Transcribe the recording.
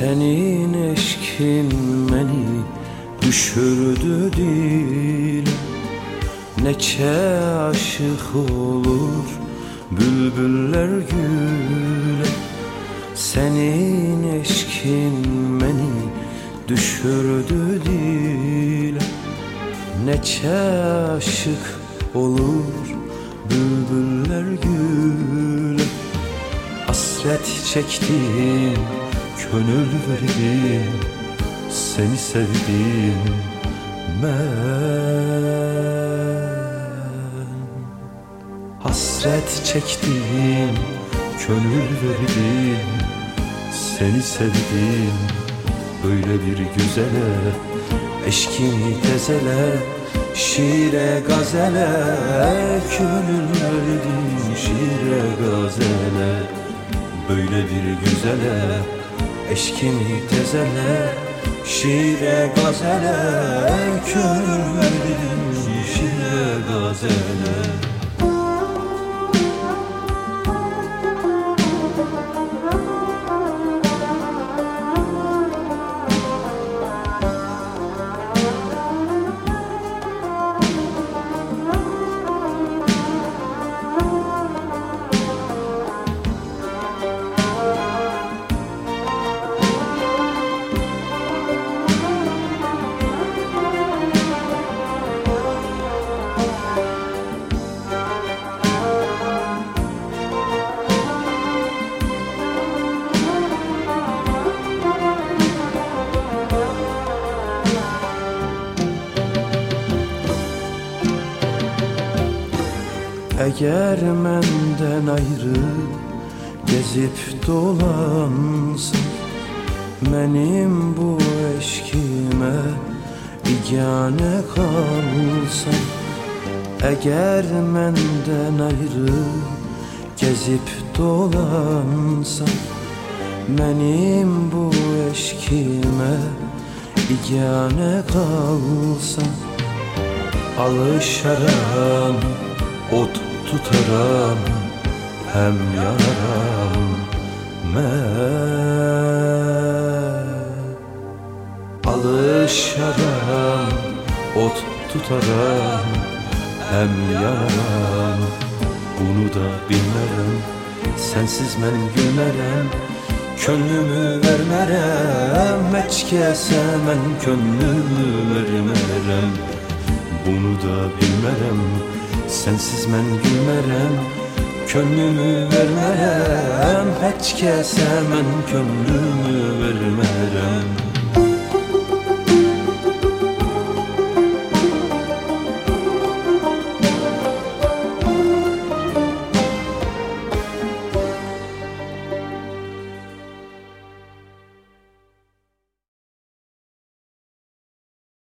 Senin eşkin beni düşürdü dile Neçe aşık olur bülbüller güle Senin eşkin beni düşürdü dile Neçe aşık olur bülbüller güle Hasret çektim, könül verdim Seni sevdim ben. Hasret çektim, könül verdim Seni sevdim, böyle bir güzele Eşkimi tezele, şiire gazele Könül verdim şiire gazele. Böyle bir güzele, eşkimi tezele Şiire gazele, könül verdim şiire gazele Eğer menden ayrı gezip dolansın Benim bu eşkime igane kalsan Eğer menden ayrı gezip dolansan Benim bu eşkime igane kalsan Alışaram ot tutaram hem yanaram ben. Alışaram ot tutaram hem yanaram Bunu da bilmerem sensiz men gülmerem Könlümü vermerem. Heç kəsə mən könlümü vermerem. Bunu da bilmerem Sensiz mən gülmərəm Könlümü vermərəm Heç kəsə mən könlümü vermərəm